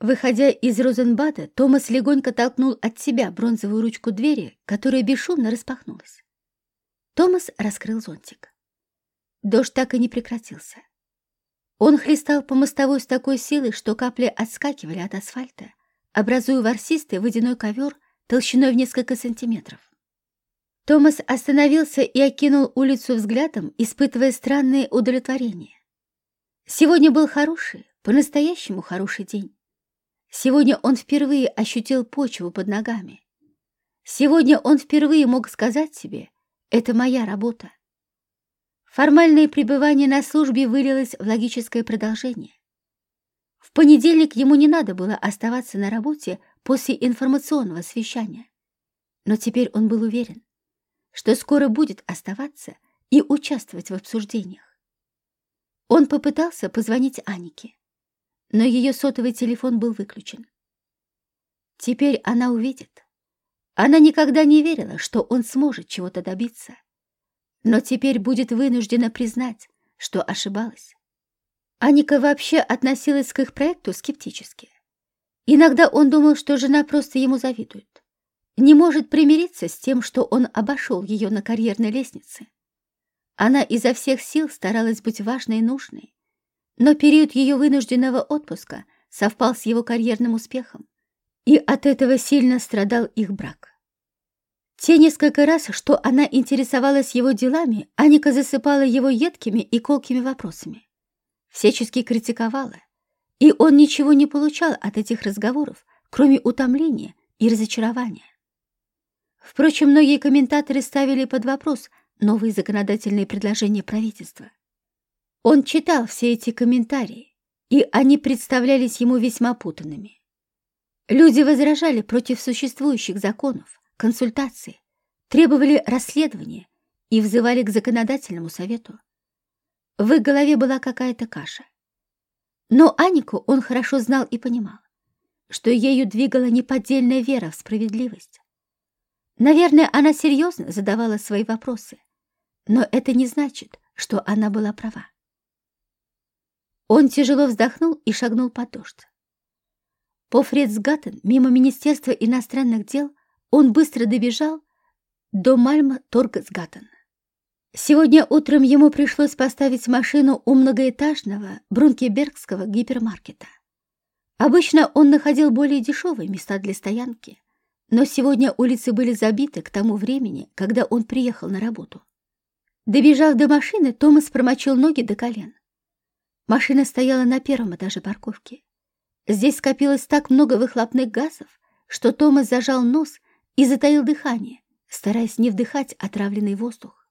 Выходя из Розенбада, Томас легонько толкнул от себя бронзовую ручку двери, которая бесшумно распахнулась. Томас раскрыл зонтик. Дождь так и не прекратился. Он хлестал по мостовой с такой силой, что капли отскакивали от асфальта, образуя ворсистый водяной ковер толщиной в несколько сантиметров. Томас остановился и окинул улицу взглядом, испытывая странное удовлетворение. Сегодня был хороший, по-настоящему хороший день. Сегодня он впервые ощутил почву под ногами. Сегодня он впервые мог сказать себе «это моя работа». Формальное пребывание на службе вылилось в логическое продолжение. В понедельник ему не надо было оставаться на работе после информационного совещания. Но теперь он был уверен, что скоро будет оставаться и участвовать в обсуждениях. Он попытался позвонить Анике но ее сотовый телефон был выключен. Теперь она увидит. Она никогда не верила, что он сможет чего-то добиться, но теперь будет вынуждена признать, что ошибалась. Аника вообще относилась к их проекту скептически. Иногда он думал, что жена просто ему завидует. Не может примириться с тем, что он обошел ее на карьерной лестнице. Она изо всех сил старалась быть важной и нужной, но период ее вынужденного отпуска совпал с его карьерным успехом, и от этого сильно страдал их брак. Те несколько раз, что она интересовалась его делами, Аника засыпала его едкими и колкими вопросами. Всячески критиковала, и он ничего не получал от этих разговоров, кроме утомления и разочарования. Впрочем, многие комментаторы ставили под вопрос новые законодательные предложения правительства. Он читал все эти комментарии, и они представлялись ему весьма путанными. Люди возражали против существующих законов, консультаций, требовали расследования и взывали к законодательному совету. В их голове была какая-то каша. Но Анику он хорошо знал и понимал, что ею двигала неподдельная вера в справедливость. Наверное, она серьезно задавала свои вопросы, но это не значит, что она была права. Он тяжело вздохнул и шагнул под дождь. По Фредсгаттен, мимо Министерства иностранных дел, он быстро добежал до Мальма Торгсгаттен. Сегодня утром ему пришлось поставить машину у многоэтажного Брункебергского гипермаркета. Обычно он находил более дешевые места для стоянки, но сегодня улицы были забиты к тому времени, когда он приехал на работу. Добежав до машины, Томас промочил ноги до колен. Машина стояла на первом этаже парковки. Здесь скопилось так много выхлопных газов, что Томас зажал нос и затаил дыхание, стараясь не вдыхать отравленный воздух.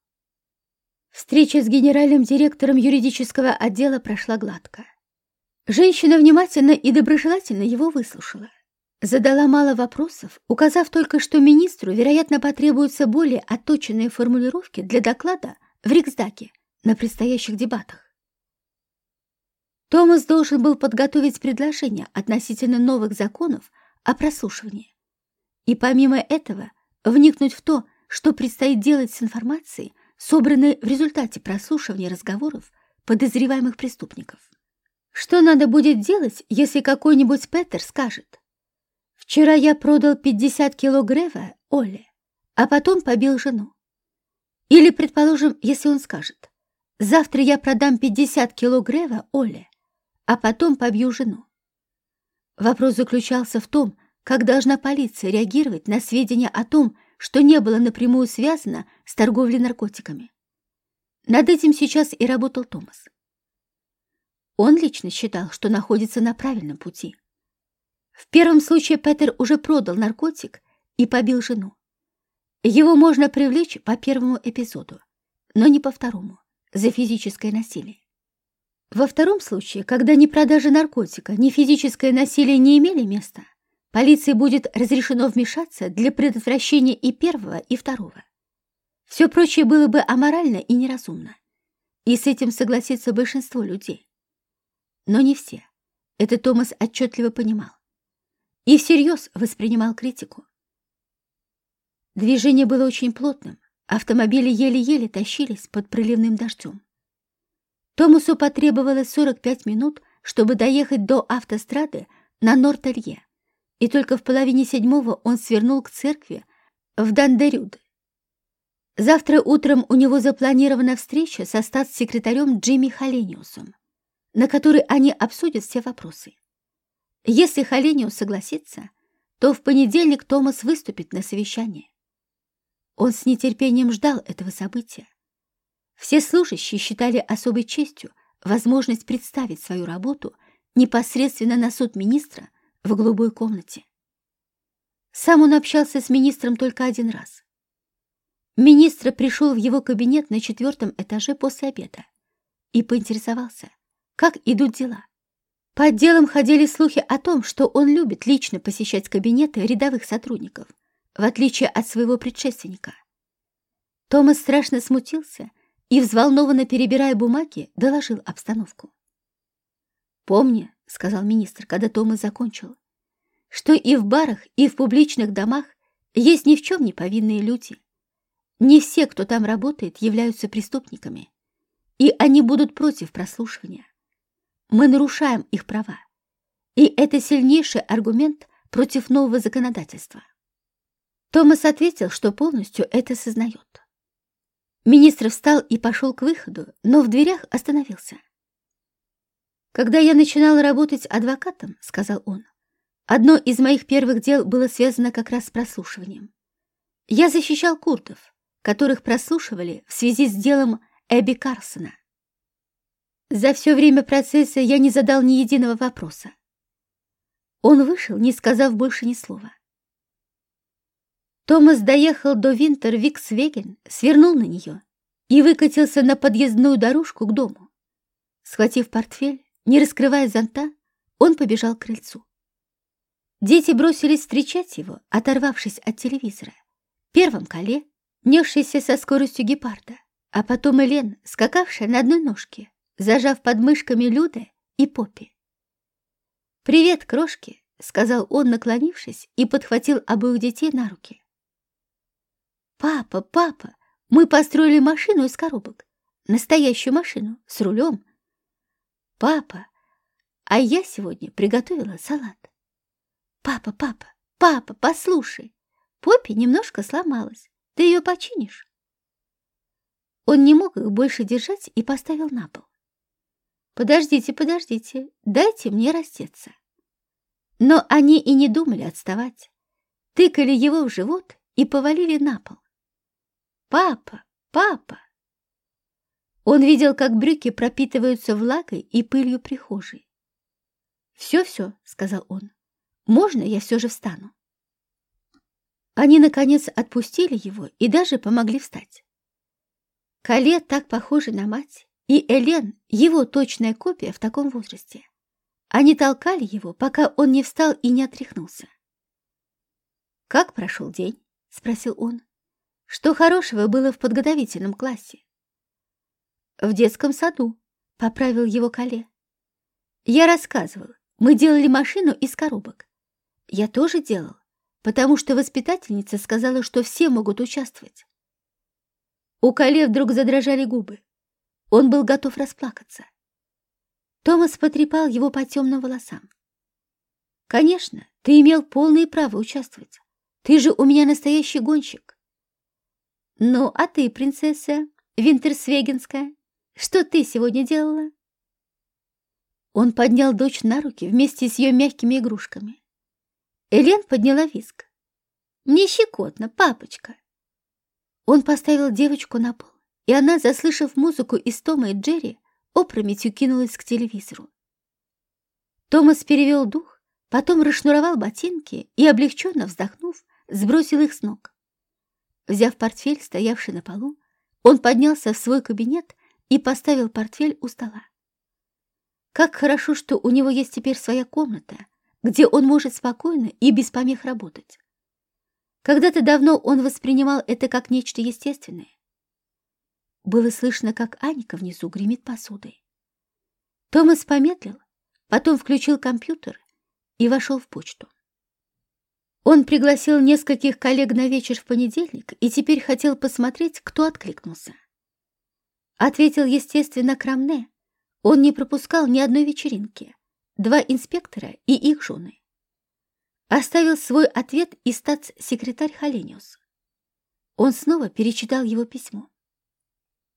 Встреча с генеральным директором юридического отдела прошла гладко. Женщина внимательно и доброжелательно его выслушала. Задала мало вопросов, указав только, что министру, вероятно, потребуются более отточенные формулировки для доклада в Риксдаке на предстоящих дебатах. Томас должен был подготовить предложение относительно новых законов о прослушивании. И помимо этого вникнуть в то, что предстоит делать с информацией, собранной в результате прослушивания разговоров подозреваемых преступников. Что надо будет делать, если какой-нибудь Петер скажет «Вчера я продал 50 кило Грева Оле, а потом побил жену». Или, предположим, если он скажет «Завтра я продам 50 кило Грева Оле, а потом побью жену. Вопрос заключался в том, как должна полиция реагировать на сведения о том, что не было напрямую связано с торговлей наркотиками. Над этим сейчас и работал Томас. Он лично считал, что находится на правильном пути. В первом случае Петер уже продал наркотик и побил жену. Его можно привлечь по первому эпизоду, но не по второму, за физическое насилие. Во втором случае, когда ни продажа наркотика, ни физическое насилие не имели места, полиции будет разрешено вмешаться для предотвращения и первого, и второго. Все прочее было бы аморально и неразумно. И с этим согласится большинство людей. Но не все. Это Томас отчетливо понимал. И всерьез воспринимал критику. Движение было очень плотным, автомобили еле-еле тащились под проливным дождем. Томасу потребовалось 45 минут, чтобы доехать до автострады на Норталье, и только в половине седьмого он свернул к церкви в Дандерюд. Завтра утром у него запланирована встреча со статс-секретарем Джимми Халениусом, на которой они обсудят все вопросы. Если Халениус согласится, то в понедельник Томас выступит на совещании. Он с нетерпением ждал этого события. Все служащие считали особой честью возможность представить свою работу непосредственно на суд министра в голубой комнате. Сам он общался с министром только один раз. Министр пришел в его кабинет на четвертом этаже после обеда и поинтересовался, как идут дела. По отделам ходили слухи о том, что он любит лично посещать кабинеты рядовых сотрудников, в отличие от своего предшественника. Томас страшно смутился и, взволнованно перебирая бумаги, доложил обстановку. «Помни», — сказал министр, когда Томас закончил, «что и в барах, и в публичных домах есть ни в чем не повинные люди. Не все, кто там работает, являются преступниками, и они будут против прослушивания. Мы нарушаем их права, и это сильнейший аргумент против нового законодательства». Томас ответил, что полностью это сознает. Министр встал и пошел к выходу, но в дверях остановился. «Когда я начинал работать адвокатом, — сказал он, — одно из моих первых дел было связано как раз с прослушиванием. Я защищал курдов, которых прослушивали в связи с делом Эбби Карсона. За все время процесса я не задал ни единого вопроса. Он вышел, не сказав больше ни слова. Томас доехал до Винтер-Виксвеген, свернул на нее и выкатился на подъездную дорожку к дому. Схватив портфель, не раскрывая зонта, он побежал к крыльцу. Дети бросились встречать его, оторвавшись от телевизора. Первым Кале, несшийся со скоростью гепарда, а потом Элен, скакавшая на одной ножке, зажав под мышками Люда и Поппи. «Привет, крошки!» — сказал он, наклонившись, и подхватил обоих детей на руки. «Папа, папа, мы построили машину из коробок. Настоящую машину, с рулем. Папа, а я сегодня приготовила салат. Папа, папа, папа, послушай. Поппи немножко сломалась. Ты ее починишь?» Он не мог их больше держать и поставил на пол. «Подождите, подождите, дайте мне раздеться». Но они и не думали отставать. Тыкали его в живот и повалили на пол. «Папа! Папа!» Он видел, как брюки пропитываются влагой и пылью прихожей. «Все-все», — сказал он, — «можно я все же встану?» Они, наконец, отпустили его и даже помогли встать. Кале так похожи на мать, и Элен — его точная копия в таком возрасте. Они толкали его, пока он не встал и не отряхнулся. «Как прошел день?» — спросил он. Что хорошего было в подготовительном классе? В детском саду, поправил его Кале. Я рассказывал, мы делали машину из коробок. Я тоже делал, потому что воспитательница сказала, что все могут участвовать. У Кале вдруг задрожали губы. Он был готов расплакаться. Томас потрепал его по темным волосам. «Конечно, ты имел полное право участвовать. Ты же у меня настоящий гонщик. «Ну, а ты, принцесса Винтерсвегенская, что ты сегодня делала?» Он поднял дочь на руки вместе с ее мягкими игрушками. Элен подняла виск. «Мне щекотно, папочка!» Он поставил девочку на пол, и она, заслышав музыку из Тома и Джерри, опрометью кинулась к телевизору. Томас перевел дух, потом расшнуровал ботинки и, облегченно вздохнув, сбросил их с ног. Взяв портфель, стоявший на полу, он поднялся в свой кабинет и поставил портфель у стола. Как хорошо, что у него есть теперь своя комната, где он может спокойно и без помех работать. Когда-то давно он воспринимал это как нечто естественное. Было слышно, как Аника внизу гремит посудой. Томас помедлил, потом включил компьютер и вошел в почту. Он пригласил нескольких коллег на вечер в понедельник и теперь хотел посмотреть, кто откликнулся. Ответил, естественно, Крамне. Он не пропускал ни одной вечеринки, два инспектора и их жены. Оставил свой ответ и статс-секретарь Халениус. Он снова перечитал его письмо.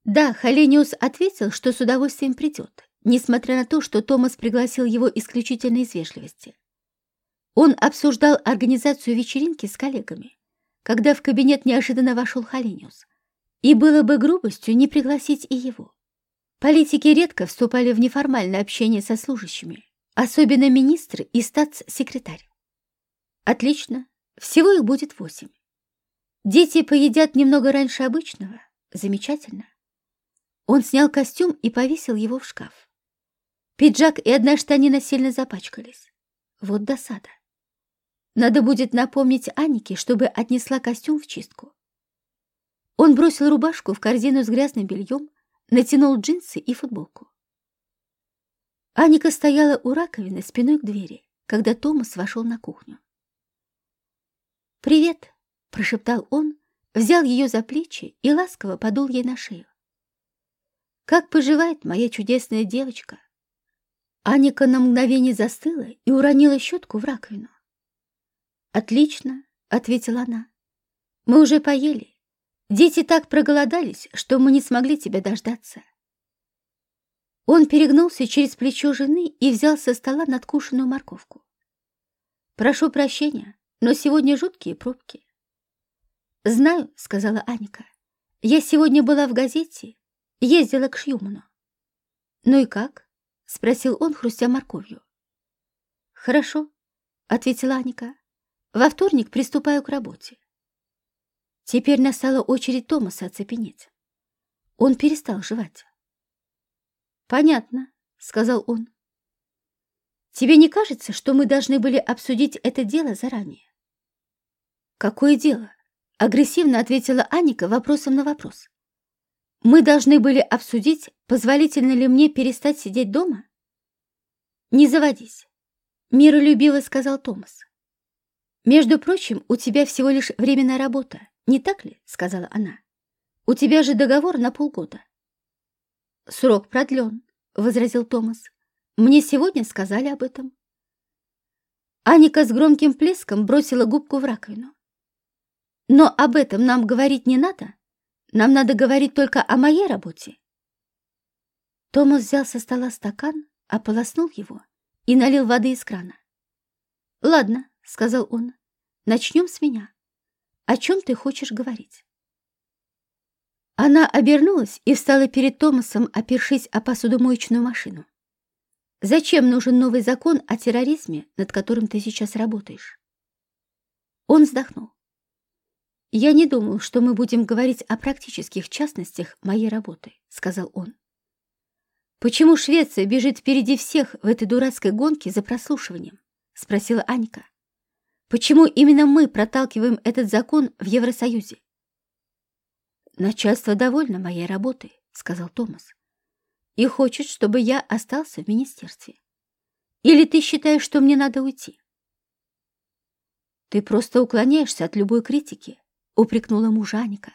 Да, Халениус ответил, что с удовольствием придет, несмотря на то, что Томас пригласил его исключительно из вежливости. Он обсуждал организацию вечеринки с коллегами, когда в кабинет неожиданно вошел Халениус. И было бы грубостью не пригласить и его. Политики редко вступали в неформальное общение со служащими, особенно министры и статс-секретарь. Отлично, всего их будет восемь. Дети поедят немного раньше обычного. Замечательно. Он снял костюм и повесил его в шкаф. Пиджак и одна штанина сильно запачкались. Вот досада. Надо будет напомнить Анике, чтобы отнесла костюм в чистку. Он бросил рубашку в корзину с грязным бельем, натянул джинсы и футболку. Аника стояла у раковины спиной к двери, когда Томас вошел на кухню. «Привет!» — прошептал он, взял ее за плечи и ласково подул ей на шею. «Как поживает моя чудесная девочка?» Аника на мгновение застыла и уронила щетку в раковину. «Отлично», — ответила она. «Мы уже поели. Дети так проголодались, что мы не смогли тебя дождаться». Он перегнулся через плечо жены и взял со стола надкушенную морковку. «Прошу прощения, но сегодня жуткие пробки». «Знаю», — сказала Аника. «Я сегодня была в газете, ездила к Шьюману». «Ну и как?» — спросил он, хрустя морковью. «Хорошо», — ответила Аника. Во вторник приступаю к работе. Теперь настала очередь Томаса оцепенеть. Он перестал жевать. «Понятно», — сказал он. «Тебе не кажется, что мы должны были обсудить это дело заранее?» «Какое дело?» — агрессивно ответила Аника вопросом на вопрос. «Мы должны были обсудить, позволительно ли мне перестать сидеть дома?» «Не заводись», — миролюбиво сказал Томас. «Между прочим, у тебя всего лишь временная работа, не так ли?» — сказала она. «У тебя же договор на полгода». «Срок продлен», — возразил Томас. «Мне сегодня сказали об этом». Аника с громким плеском бросила губку в раковину. «Но об этом нам говорить не надо. Нам надо говорить только о моей работе». Томас взял со стола стакан, ополоснул его и налил воды из крана. «Ладно, — сказал он. «Начнем с меня. О чем ты хочешь говорить?» Она обернулась и встала перед Томасом, опершись о посудомоечную машину. «Зачем нужен новый закон о терроризме, над которым ты сейчас работаешь?» Он вздохнул. «Я не думал, что мы будем говорить о практических частностях моей работы», — сказал он. «Почему Швеция бежит впереди всех в этой дурацкой гонке за прослушиванием?» — спросила Анька. Почему именно мы проталкиваем этот закон в Евросоюзе? Начальство довольно моей работой, сказал Томас, и хочет, чтобы я остался в министерстве. Или ты считаешь, что мне надо уйти? Ты просто уклоняешься от любой критики, упрекнула мужа Аника.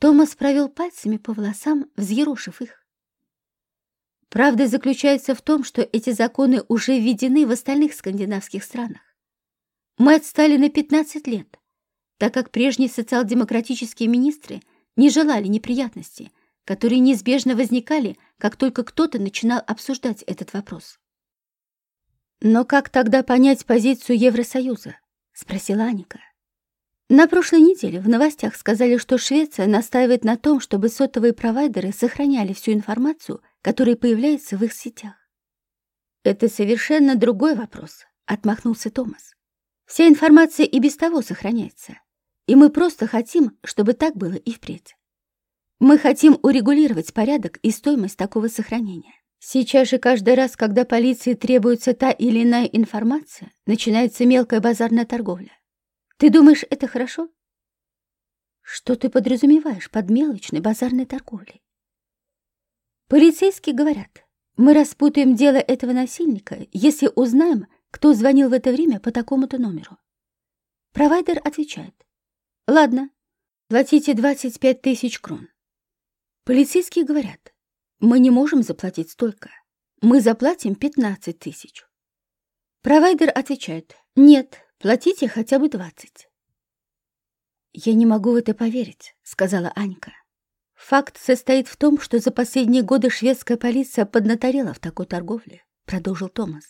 Томас провел пальцами по волосам, взъерошив их. Правда заключается в том, что эти законы уже введены в остальных скандинавских странах. Мы отстали на 15 лет, так как прежние социал-демократические министры не желали неприятностей, которые неизбежно возникали, как только кто-то начинал обсуждать этот вопрос. «Но как тогда понять позицию Евросоюза?» — спросила Аника. На прошлой неделе в новостях сказали, что Швеция настаивает на том, чтобы сотовые провайдеры сохраняли всю информацию, которая появляется в их сетях. «Это совершенно другой вопрос», — отмахнулся Томас. Вся информация и без того сохраняется, и мы просто хотим, чтобы так было и впредь. Мы хотим урегулировать порядок и стоимость такого сохранения. Сейчас же каждый раз, когда полиции требуется та или иная информация, начинается мелкая базарная торговля. Ты думаешь, это хорошо? Что ты подразумеваешь под мелочной базарной торговлей? Полицейские говорят, мы распутаем дело этого насильника, если узнаем, кто звонил в это время по такому-то номеру. Провайдер отвечает. Ладно, платите 25 тысяч крон. Полицейские говорят, мы не можем заплатить столько. мы заплатим 15 тысяч. Провайдер отвечает, нет, платите хотя бы 20. Я не могу в это поверить, сказала Анька. Факт состоит в том, что за последние годы шведская полиция поднаторела в такой торговле, продолжил Томас.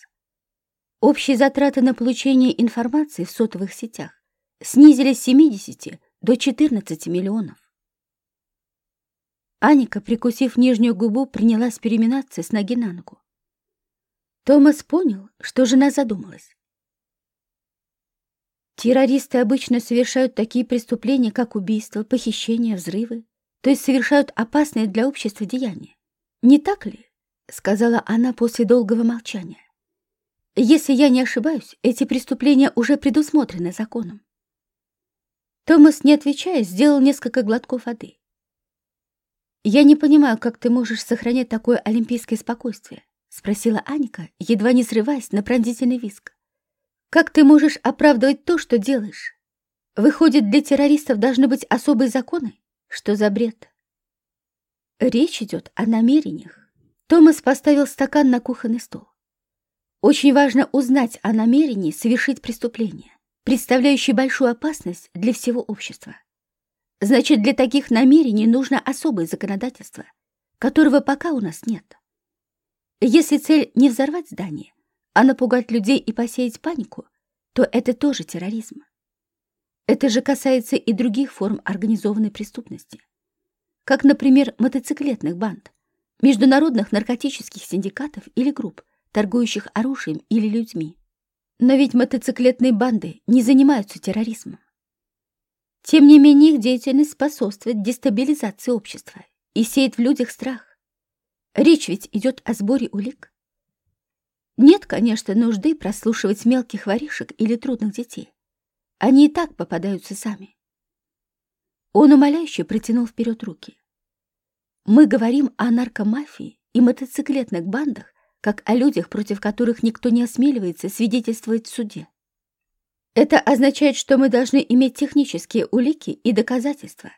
Общие затраты на получение информации в сотовых сетях снизились с 70 до 14 миллионов. Аника, прикусив нижнюю губу, принялась переминаться с ноги на ногу. Томас понял, что жена задумалась. Террористы обычно совершают такие преступления, как убийства, похищения, взрывы, то есть совершают опасные для общества деяния. Не так ли? Сказала она после долгого молчания. Если я не ошибаюсь, эти преступления уже предусмотрены законом. Томас, не отвечая, сделал несколько глотков воды. «Я не понимаю, как ты можешь сохранять такое олимпийское спокойствие. — спросила Аника, едва не срываясь на пронзительный виск. «Как ты можешь оправдывать то, что делаешь? Выходит, для террористов должны быть особые законы? Что за бред?» Речь идет о намерениях. Томас поставил стакан на кухонный стол. Очень важно узнать о намерении совершить преступление, представляющее большую опасность для всего общества. Значит, для таких намерений нужно особое законодательство, которого пока у нас нет. Если цель не взорвать здание, а напугать людей и посеять панику, то это тоже терроризм. Это же касается и других форм организованной преступности, как, например, мотоциклетных банд, международных наркотических синдикатов или групп, торгующих оружием или людьми. Но ведь мотоциклетные банды не занимаются терроризмом. Тем не менее, их деятельность способствует дестабилизации общества и сеет в людях страх. Речь ведь идет о сборе улик. Нет, конечно, нужды прослушивать мелких воришек или трудных детей. Они и так попадаются сами. Он умоляюще протянул вперед руки. Мы говорим о наркомафии и мотоциклетных бандах, как о людях, против которых никто не осмеливается свидетельствовать в суде. Это означает, что мы должны иметь технические улики и доказательства.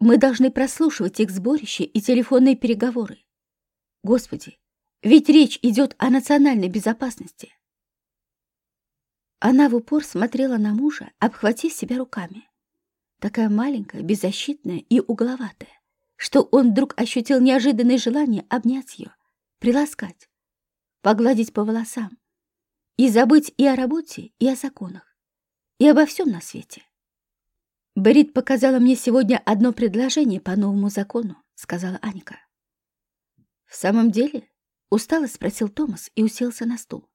Мы должны прослушивать их сборища и телефонные переговоры. Господи, ведь речь идет о национальной безопасности. Она в упор смотрела на мужа, обхватив себя руками. Такая маленькая, беззащитная и угловатая, что он вдруг ощутил неожиданное желание обнять ее, приласкать, погладить по волосам и забыть и о работе, и о законах, и обо всем на свете. «Берит показала мне сегодня одно предложение по новому закону», — сказала Аника. «В самом деле?» — устало спросил Томас и уселся на стул.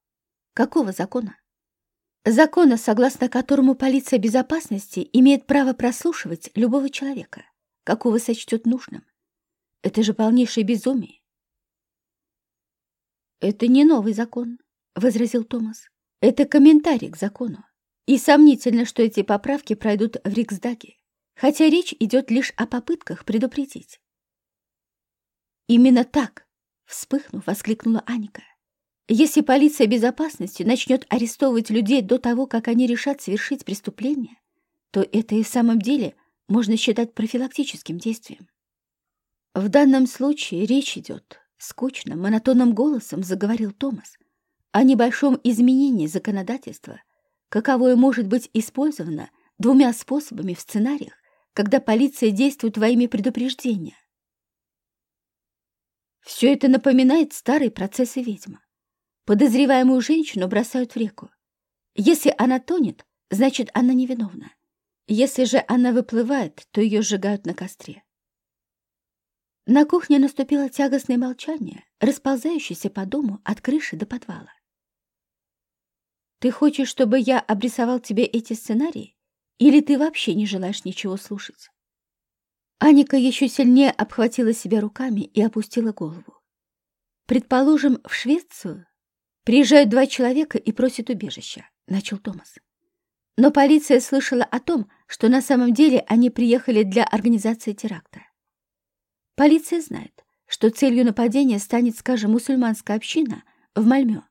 «Какого закона?» «Закона, согласно которому полиция безопасности имеет право прослушивать любого человека, какого сочтет нужным. Это же полнейшее безумие». «Это не новый закон», — возразил Томас. «Это комментарий к закону. И сомнительно, что эти поправки пройдут в Риксдаге, хотя речь идет лишь о попытках предупредить». «Именно так», Вспыхнув, воскликнула Аника. Если полиция безопасности начнет арестовывать людей до того, как они решат совершить преступление, то это и в самом деле можно считать профилактическим действием. В данном случае речь идет, скучным, монотонным голосом заговорил Томас, о небольшом изменении законодательства, каковое может быть использовано двумя способами в сценариях, когда полиция действует во имя предупреждения. Все это напоминает старые процессы ведьмы. Подозреваемую женщину бросают в реку. Если она тонет, значит, она невиновна. Если же она выплывает, то ее сжигают на костре. На кухне наступило тягостное молчание, расползающееся по дому от крыши до подвала. «Ты хочешь, чтобы я обрисовал тебе эти сценарии? Или ты вообще не желаешь ничего слушать?» Аника еще сильнее обхватила себя руками и опустила голову. «Предположим, в Швецию приезжают два человека и просят убежища», — начал Томас. Но полиция слышала о том, что на самом деле они приехали для организации теракта. Полиция знает, что целью нападения станет, скажем, мусульманская община в Мальмё,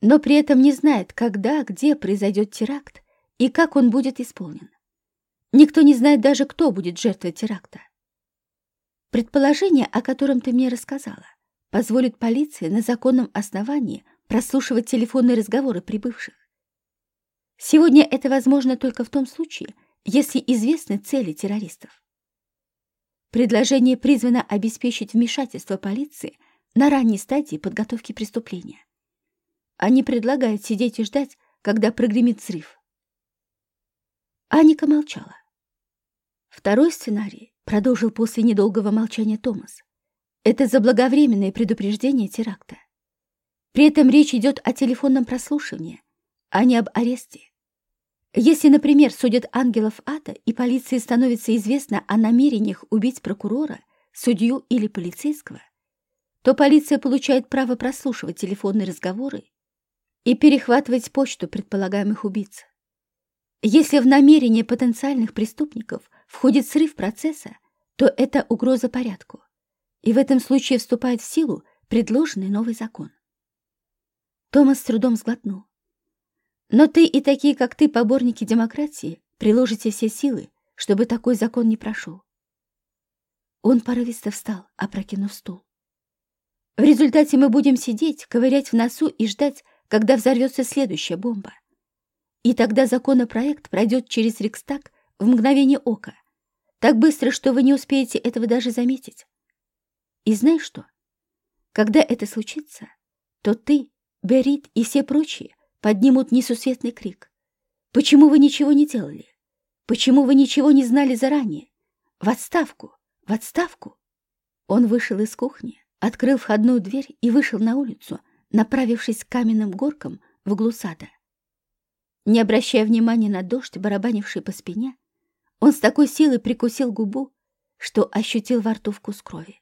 но при этом не знает, когда, где произойдет теракт и как он будет исполнен. Никто не знает даже, кто будет жертвой теракта. Предположение, о котором ты мне рассказала, позволит полиции на законном основании прослушивать телефонные разговоры прибывших. Сегодня это возможно только в том случае, если известны цели террористов. Предложение призвано обеспечить вмешательство полиции на ранней стадии подготовки преступления. Они предлагают сидеть и ждать, когда прогремит взрыв. Аника молчала. Второй сценарий продолжил после недолгого молчания Томас. Это заблаговременное предупреждение теракта. При этом речь идет о телефонном прослушивании, а не об аресте. Если, например, судят ангелов ада, и полиции становится известно о намерениях убить прокурора, судью или полицейского, то полиция получает право прослушивать телефонные разговоры и перехватывать почту предполагаемых убийц. Если в намерение потенциальных преступников входит срыв процесса, то это угроза порядку, и в этом случае вступает в силу предложенный новый закон. Томас с трудом сглотнул. Но ты и такие, как ты, поборники демократии, приложите все силы, чтобы такой закон не прошел. Он порывисто встал, опрокинув стул. В результате мы будем сидеть, ковырять в носу и ждать, когда взорвется следующая бомба. И тогда законопроект пройдет через Рикстаг в мгновение ока, так быстро, что вы не успеете этого даже заметить. И знаешь что? Когда это случится, то ты, Берит и все прочие поднимут несусветный крик. Почему вы ничего не делали? Почему вы ничего не знали заранее? В отставку! В отставку! Он вышел из кухни, открыл входную дверь и вышел на улицу, направившись к каменным горкам в углу сада. Не обращая внимания на дождь, барабанивший по спине, он с такой силой прикусил губу, что ощутил во рту вкус крови.